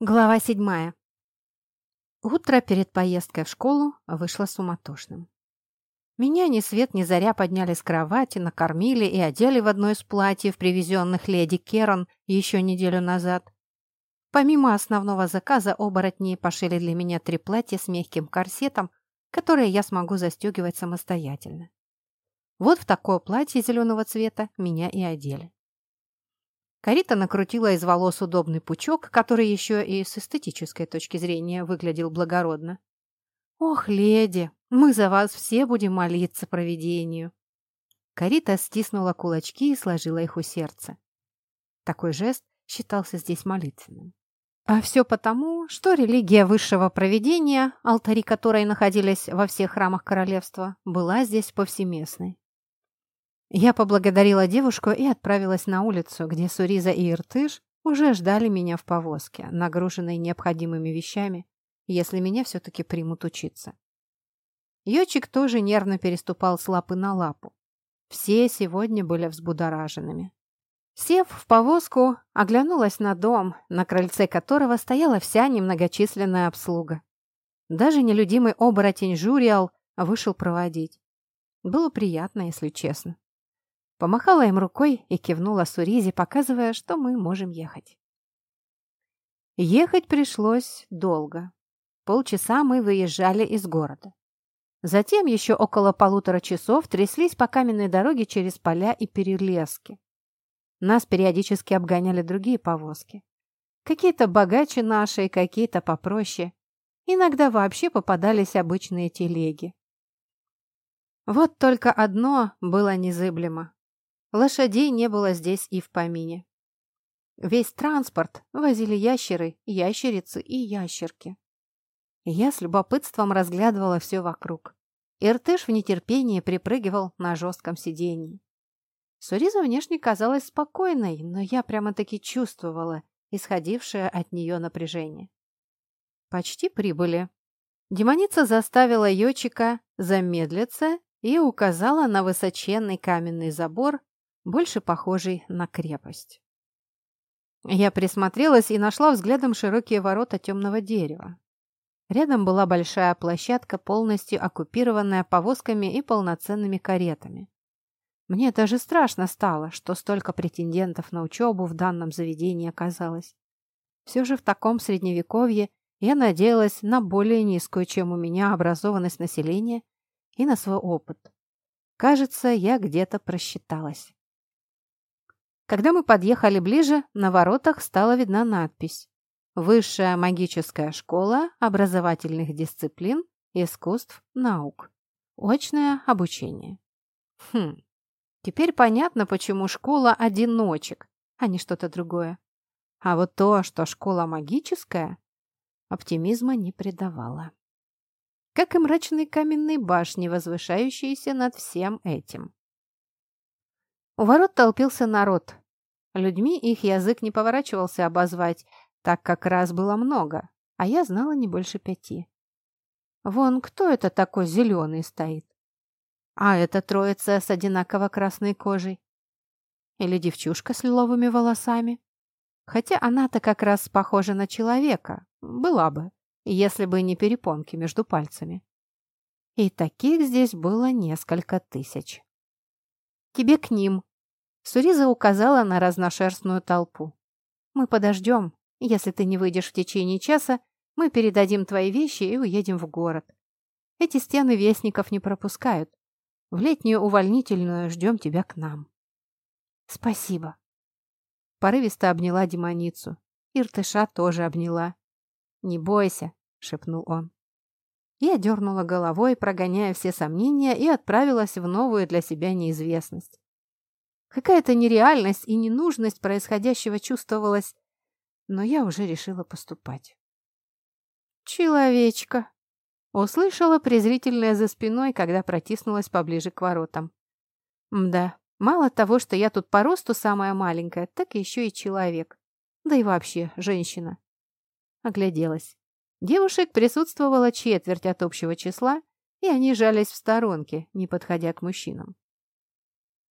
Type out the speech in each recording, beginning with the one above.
Глава седьмая. Утро перед поездкой в школу вышло суматошным. Меня ни свет ни заря подняли с кровати, накормили и одели в одно из платьев, привезенных леди Керон еще неделю назад. Помимо основного заказа, оборотни пошили для меня три платья с мягким корсетом, которые я смогу застегивать самостоятельно. Вот в такое платье зеленого цвета меня и одели. Карита накрутила из волос удобный пучок, который еще и с эстетической точки зрения выглядел благородно. «Ох, леди, мы за вас все будем молиться провидению!» Карита стиснула кулачки и сложила их у сердца. Такой жест считался здесь молитвенным. А все потому, что религия высшего провидения, алтари которой находились во всех храмах королевства, была здесь повсеместной. Я поблагодарила девушку и отправилась на улицу, где Суриза и Иртыш уже ждали меня в повозке, нагруженной необходимыми вещами, если меня все-таки примут учиться. Йочик тоже нервно переступал с лапы на лапу. Все сегодня были взбудораженными. Сев в повозку, оглянулась на дом, на крыльце которого стояла вся немногочисленная обслуга. Даже нелюдимый оборотень Журиал вышел проводить. Было приятно, если честно. Помахала им рукой и кивнула Суризе, показывая, что мы можем ехать. Ехать пришлось долго. Полчаса мы выезжали из города. Затем еще около полутора часов тряслись по каменной дороге через поля и перелески. Нас периодически обгоняли другие повозки. Какие-то богаче наши, какие-то попроще. Иногда вообще попадались обычные телеги. Вот только одно было незыблемо. Лошадей не было здесь и в помине. Весь транспорт возили ящеры, ящерицы и ящерки. Я с любопытством разглядывала все вокруг. Иртыш в нетерпении припрыгивал на жестком сиденье. Суриза внешне казалась спокойной, но я прямо-таки чувствовала исходившее от нее напряжение. Почти прибыли. Демоница заставила Йочика замедлиться и указала на высоченный каменный забор, больше похожий на крепость. Я присмотрелась и нашла взглядом широкие ворота темного дерева. Рядом была большая площадка, полностью оккупированная повозками и полноценными каретами. Мне даже страшно стало, что столько претендентов на учебу в данном заведении оказалось. Все же в таком средневековье я надеялась на более низкую, чем у меня, образованность населения и на свой опыт. Кажется, я где-то просчиталась. Когда мы подъехали ближе, на воротах стала видна надпись «Высшая магическая школа образовательных дисциплин, искусств, наук. Очное обучение». Хм, теперь понятно, почему школа одиночек, а не что-то другое. А вот то, что школа магическая, оптимизма не придавало. Как и мрачные каменные башни, возвышающиеся над всем этим. У ворот толпился народ. Людьми их язык не поворачивался обозвать, так как раз было много, а я знала не больше пяти. Вон кто это такой зеленый стоит? А это троица с одинаково красной кожей. Или девчушка с лиловыми волосами. Хотя она-то как раз похожа на человека. Была бы, если бы не перепонки между пальцами. И таких здесь было несколько тысяч. «Тебе к ним!» Суриза указала на разношерстную толпу. «Мы подождем. Если ты не выйдешь в течение часа, мы передадим твои вещи и уедем в город. Эти стены вестников не пропускают. В летнюю увольнительную ждем тебя к нам». «Спасибо». Порывисто обняла демоницу. Иртыша тоже обняла. «Не бойся», — шепнул он. Я дернула головой, прогоняя все сомнения, и отправилась в новую для себя неизвестность. Какая-то нереальность и ненужность происходящего чувствовалась, но я уже решила поступать. «Человечка!» — услышала презрительное за спиной, когда протиснулась поближе к воротам. «Мда, мало того, что я тут по росту самая маленькая, так еще и человек. Да и вообще женщина». Огляделась. Девушек присутствовала четверть от общего числа, и они жались в сторонке, не подходя к мужчинам.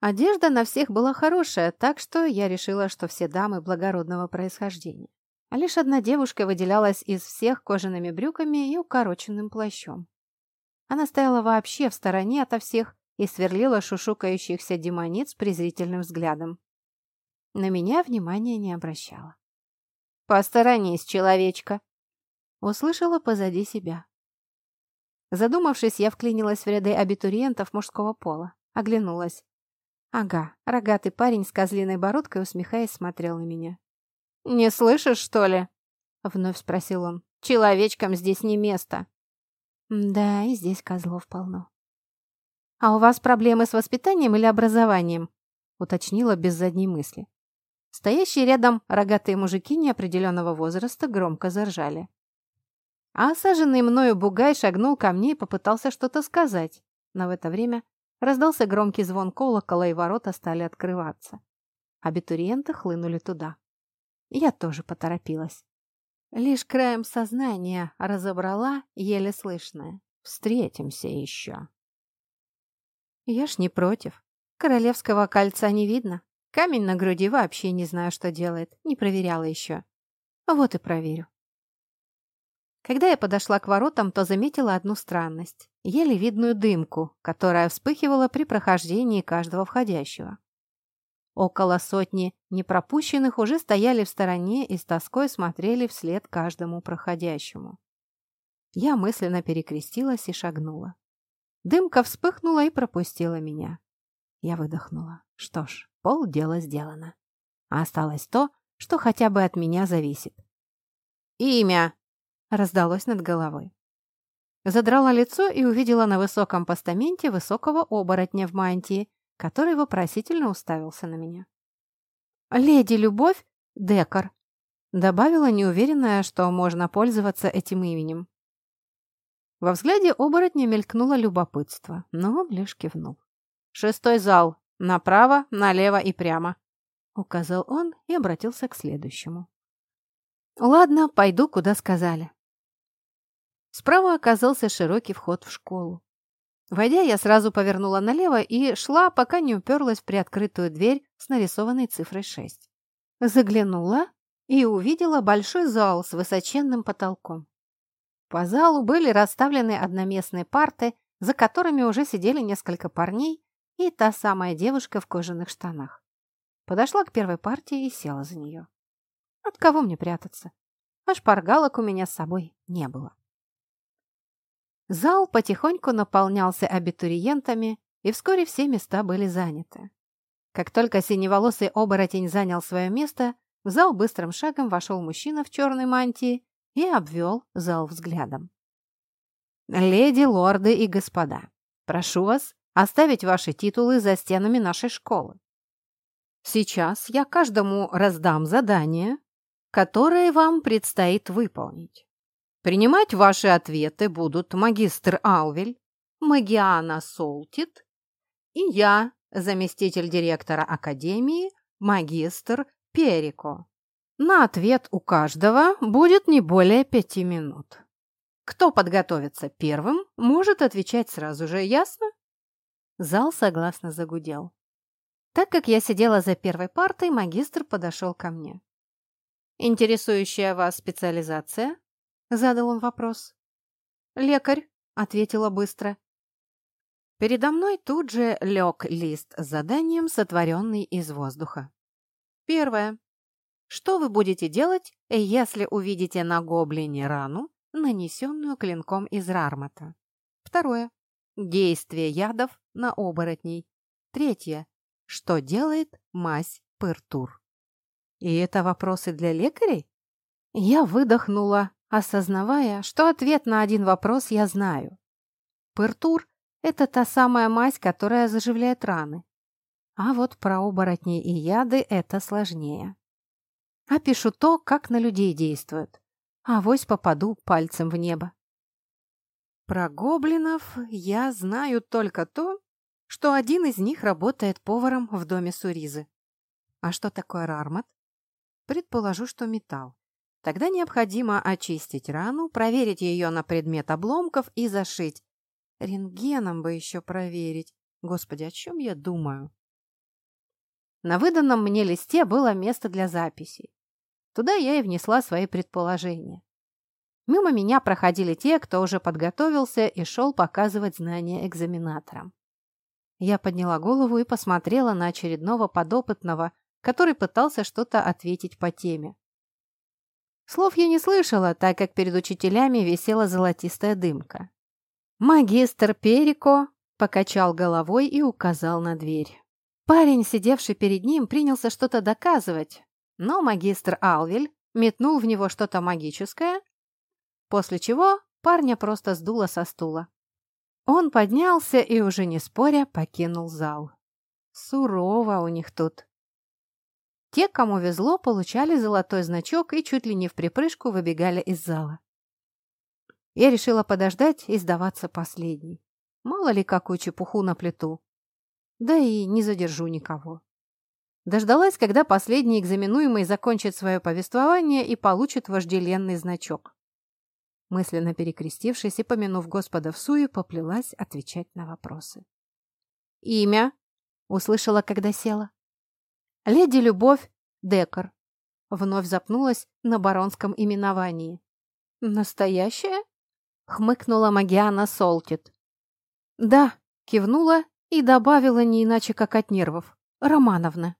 Одежда на всех была хорошая, так что я решила, что все дамы благородного происхождения. А лишь одна девушка выделялась из всех кожаными брюками и укороченным плащом. Она стояла вообще в стороне ото всех и сверлила шушукающихся демониц презрительным взглядом. На меня внимания не обращала. «Посторонись, человечка!» Услышала позади себя. Задумавшись, я вклинилась в ряды абитуриентов мужского пола. Оглянулась. Ага, рогатый парень с козлиной бородкой, усмехаясь, смотрел на меня. «Не слышишь, что ли?» — вновь спросил он. «Человечкам здесь не место». «Да, и здесь козлов полно». «А у вас проблемы с воспитанием или образованием?» — уточнила без задней мысли. Стоящие рядом рогатые мужики неопределенного возраста громко заржали. А осаженный мною бугай шагнул ко мне и попытался что-то сказать. Но в это время раздался громкий звон колокола, и ворота стали открываться. Абитуриенты хлынули туда. Я тоже поторопилась. Лишь краем сознания разобрала еле слышное. «Встретимся еще». Я ж не против. Королевского кольца не видно. Камень на груди вообще не знаю, что делает. Не проверяла еще. Вот и проверю. Когда я подошла к воротам, то заметила одну странность. Еле видную дымку, которая вспыхивала при прохождении каждого входящего. Около сотни непропущенных уже стояли в стороне и с тоской смотрели вслед каждому проходящему. Я мысленно перекрестилась и шагнула. Дымка вспыхнула и пропустила меня. Я выдохнула. Что ж, полдела сделано. А осталось то, что хотя бы от меня зависит. «Имя!» Раздалось над головой. Задрала лицо и увидела на высоком постаменте высокого оборотня в мантии, который вопросительно уставился на меня. «Леди Любовь Декар», — добавила неуверенная, что можно пользоваться этим именем. Во взгляде оборотня мелькнуло любопытство, но он лишь кивнул. «Шестой зал. Направо, налево и прямо», — указал он и обратился к следующему. «Ладно, пойду, куда сказали». Справа оказался широкий вход в школу. Войдя, я сразу повернула налево и шла, пока не уперлась в приоткрытую дверь с нарисованной цифрой 6. Заглянула и увидела большой зал с высоченным потолком. По залу были расставлены одноместные парты, за которыми уже сидели несколько парней и та самая девушка в кожаных штанах. Подошла к первой партии и села за нее. От кого мне прятаться? А шпаргалок у меня с собой не было. Зал потихоньку наполнялся абитуриентами, и вскоре все места были заняты. Как только синеволосый оборотень занял свое место, в зал быстрым шагом вошел мужчина в черной мантии и обвел зал взглядом. «Леди, лорды и господа, прошу вас оставить ваши титулы за стенами нашей школы. Сейчас я каждому раздам задание, которое вам предстоит выполнить. Принимать ваши ответы будут магистр Алвель, Магиана Солтит и я, заместитель директора Академии, магистр Перико. На ответ у каждого будет не более пяти минут. Кто подготовится первым, может отвечать сразу же, ясно? Зал согласно загудел. Так как я сидела за первой партой, магистр подошел ко мне. «Интересующая вас специализация?» Задал он вопрос. «Лекарь», — ответила быстро. Передо мной тут же лег лист с заданием, сотворенный из воздуха. Первое. Что вы будете делать, если увидите на гоблине рану, нанесенную клинком из рармата? Второе. Действие ядов на оборотней. Третье. Что делает мазь пыртур? И это вопросы для лекарей? Я выдохнула, осознавая, что ответ на один вопрос я знаю. Пыртур – это та самая мазь, которая заживляет раны. А вот про оборотни и яды это сложнее. Опишу то, как на людей действуют. А вось попаду пальцем в небо. Про гоблинов я знаю только то, что один из них работает поваром в доме Суризы. А что такое рармат? Предположу, что металл. Тогда необходимо очистить рану, проверить ее на предмет обломков и зашить. Рентгеном бы еще проверить. Господи, о чем я думаю? На выданном мне листе было место для записей. Туда я и внесла свои предположения. Мимо меня проходили те, кто уже подготовился и шел показывать знания экзаменаторам. Я подняла голову и посмотрела на очередного подопытного, который пытался что-то ответить по теме. Слов я не слышала, так как перед учителями висела золотистая дымка. Магистр Перико покачал головой и указал на дверь. Парень, сидевший перед ним, принялся что-то доказывать, но магистр Алвель метнул в него что-то магическое, после чего парня просто сдуло со стула. Он поднялся и, уже не споря, покинул зал. Сурово у них тут. Те, кому везло, получали золотой значок и чуть ли не в припрыжку выбегали из зала. Я решила подождать и сдаваться последней. Мало ли какую чепуху на плиту. Да и не задержу никого. Дождалась, когда последний экзаменуемый закончит свое повествование и получит вожделенный значок. Мысленно перекрестившись и помянув Господа в сую, поплелась отвечать на вопросы. «Имя?» — услышала, когда села. «Леди Любовь Декар». Вновь запнулась на баронском именовании. «Настоящая?» — хмыкнула Магиана Солтит. «Да», — кивнула и добавила не иначе, как от нервов. «Романовна».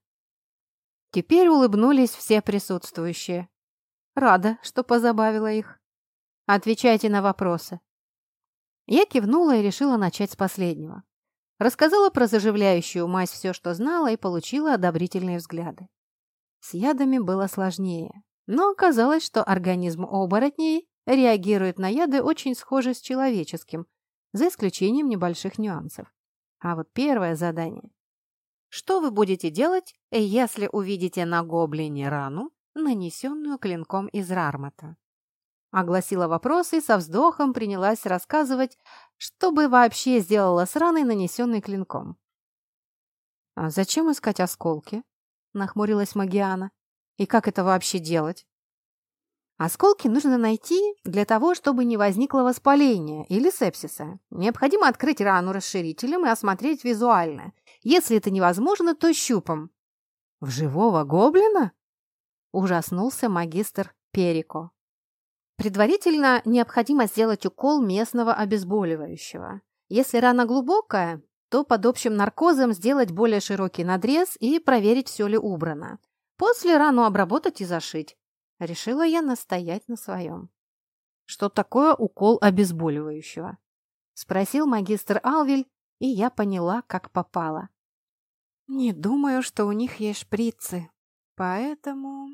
Теперь улыбнулись все присутствующие. Рада, что позабавила их. Отвечайте на вопросы. Я кивнула и решила начать с последнего. Рассказала про заживляющую мазь все, что знала, и получила одобрительные взгляды. С ядами было сложнее, но оказалось, что организм оборотней реагирует на яды очень схожи с человеческим, за исключением небольших нюансов. А вот первое задание. Что вы будете делать, если увидите на гоблине рану, нанесенную клинком из рармата? Огласила вопрос и со вздохом принялась рассказывать, что бы вообще сделала с раной, нанесенной клинком. «А зачем искать осколки?» — нахмурилась Магиана. «И как это вообще делать?» Осколки нужно найти для того, чтобы не возникло воспаления или сепсиса. Необходимо открыть рану расширителем и осмотреть визуально. Если это невозможно, то щупом. «В живого гоблина?» – ужаснулся магистр Перико. Предварительно необходимо сделать укол местного обезболивающего. Если рана глубокая, то под общим наркозом сделать более широкий надрез и проверить, все ли убрано. После рану обработать и зашить. Решила я настоять на своем. «Что такое укол обезболивающего?» Спросил магистр Алвель, и я поняла, как попало. «Не думаю, что у них есть шприцы, поэтому...»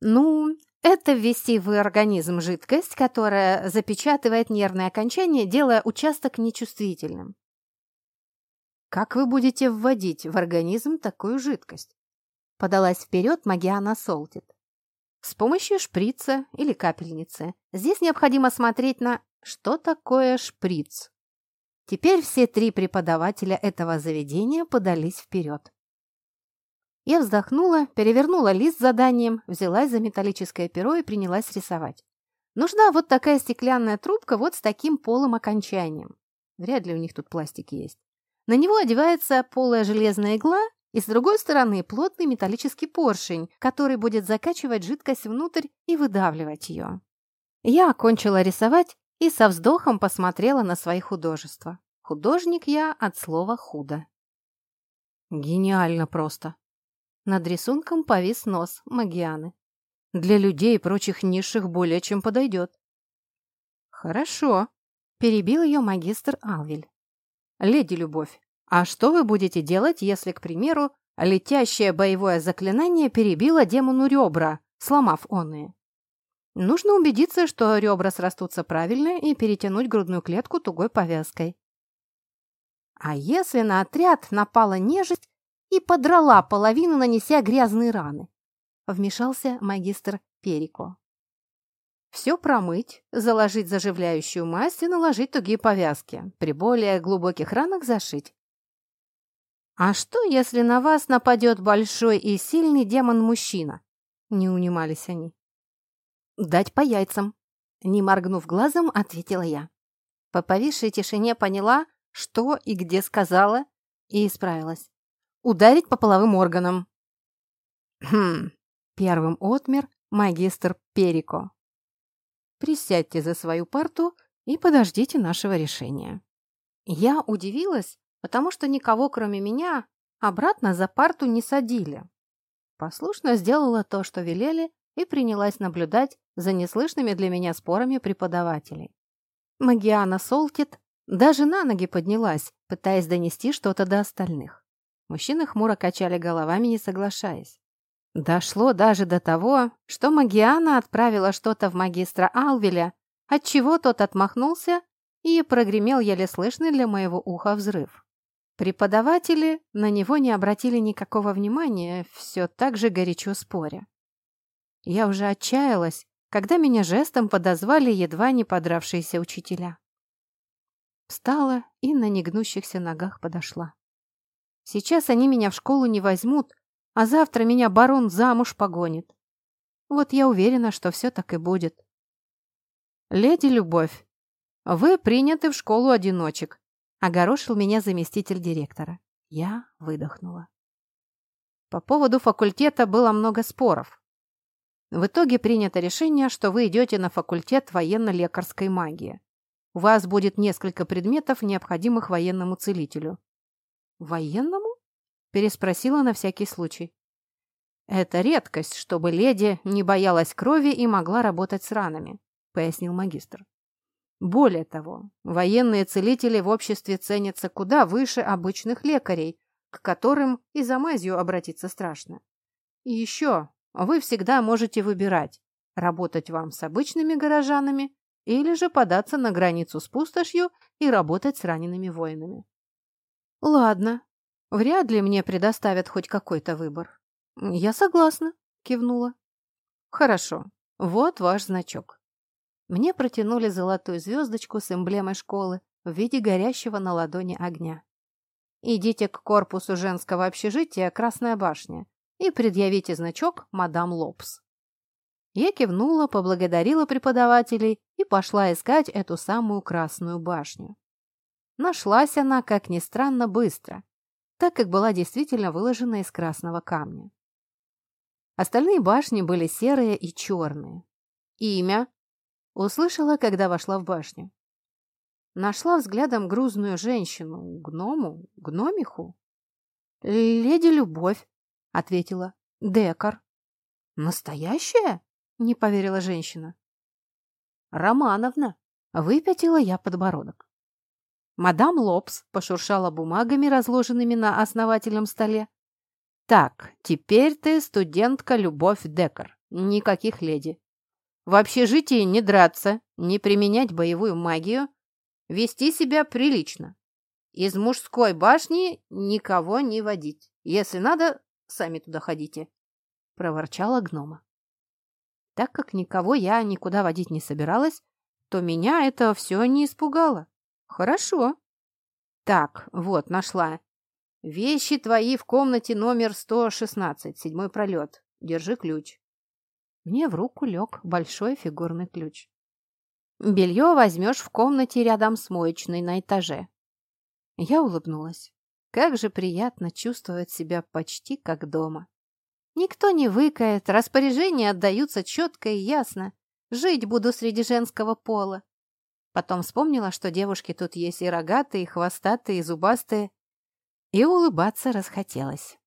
«Ну, это ввести в организм жидкость, которая запечатывает нервные окончания, делая участок нечувствительным. Как вы будете вводить в организм такую жидкость? Подалась вперед Магиана Солтит. С помощью шприца или капельницы. Здесь необходимо смотреть на что такое шприц. Теперь все три преподавателя этого заведения подались вперед. Я вздохнула, перевернула лист с заданием, взялась за металлическое перо и принялась рисовать. Нужна вот такая стеклянная трубка вот с таким полым окончанием. Вряд ли у них тут пластик есть. На него одевается полая железная игла, и с другой стороны плотный металлический поршень, который будет закачивать жидкость внутрь и выдавливать ее. Я окончила рисовать и со вздохом посмотрела на свои художества. Художник я от слова «худо». Гениально просто. Над рисунком повис нос Магианы. Для людей и прочих низших более чем подойдет. Хорошо, перебил ее магистр Алвель. Леди Любовь, а что вы будете делать, если, к примеру, летящее боевое заклинание перебило демону ребра, сломав оные? Нужно убедиться, что ребра срастутся правильно и перетянуть грудную клетку тугой повязкой. А если на отряд напала нежить и подрала половину, нанеся грязные раны. Вмешался магистр Перико. Все промыть, заложить заживляющую мазь и наложить тугие повязки. При более глубоких ранах зашить. «А что, если на вас нападет большой и сильный демон-мужчина?» Не унимались они. «Дать по яйцам», — не моргнув глазом, ответила я. По повисшей тишине поняла, что и где сказала, и исправилась. Ударить по половым органам. Хм, Первым отмер магистр Перико. Присядьте за свою парту и подождите нашего решения. Я удивилась, потому что никого, кроме меня, обратно за парту не садили. Послушно сделала то, что велели, и принялась наблюдать за неслышными для меня спорами преподавателей. Магиана Солтит даже на ноги поднялась, пытаясь донести что-то до остальных. Мужчины хмуро качали головами, не соглашаясь. Дошло даже до того, что Магиана отправила что-то в магистра Алвеля, отчего тот отмахнулся и прогремел еле слышный для моего уха взрыв. Преподаватели на него не обратили никакого внимания, все так же горячо споря. Я уже отчаялась, когда меня жестом подозвали едва не подравшиеся учителя. Встала и на негнущихся ногах подошла. Сейчас они меня в школу не возьмут, а завтра меня барон замуж погонит. Вот я уверена, что все так и будет. «Леди Любовь, вы приняты в школу одиночек», — огорошил меня заместитель директора. Я выдохнула. По поводу факультета было много споров. В итоге принято решение, что вы идете на факультет военно-лекарской магии. У вас будет несколько предметов, необходимых военному целителю. Военному? Переспросила на всякий случай. «Это редкость, чтобы леди не боялась крови и могла работать с ранами», — пояснил магистр. «Более того, военные целители в обществе ценятся куда выше обычных лекарей, к которым и за мазью обратиться страшно. И еще, вы всегда можете выбирать, работать вам с обычными горожанами или же податься на границу с пустошью и работать с ранеными воинами. «Ладно», Вряд ли мне предоставят хоть какой-то выбор. Я согласна, кивнула. Хорошо, вот ваш значок. Мне протянули золотую звездочку с эмблемой школы в виде горящего на ладони огня. Идите к корпусу женского общежития «Красная башня» и предъявите значок «Мадам Лопс». Я кивнула, поблагодарила преподавателей и пошла искать эту самую Красную башню. Нашлась она, как ни странно, быстро так как была действительно выложена из красного камня. Остальные башни были серые и черные. «Имя?» — услышала, когда вошла в башню. Нашла взглядом грузную женщину, гному, гномиху. «Леди Любовь», — ответила, — «декар». «Настоящая?» — не поверила женщина. «Романовна», — выпятила я подбородок. Мадам Лобс пошуршала бумагами, разложенными на основательном столе. «Так, теперь ты студентка Любовь Декар. Никаких леди. В общежитии не драться, не применять боевую магию, вести себя прилично. Из мужской башни никого не водить. Если надо, сами туда ходите», — проворчала гнома. Так как никого я никуда водить не собиралась, то меня это все не испугало. Хорошо. Так, вот, нашла. Вещи твои в комнате номер 116, седьмой пролет. Держи ключ. Мне в руку лег большой фигурный ключ. Белье возьмешь в комнате рядом с моечной на этаже. Я улыбнулась. Как же приятно чувствовать себя почти как дома. Никто не выкает, распоряжения отдаются четко и ясно. Жить буду среди женского пола. Потом вспомнила, что девушки тут есть и рогатые, и хвостатые, и зубастые. И улыбаться расхотелось.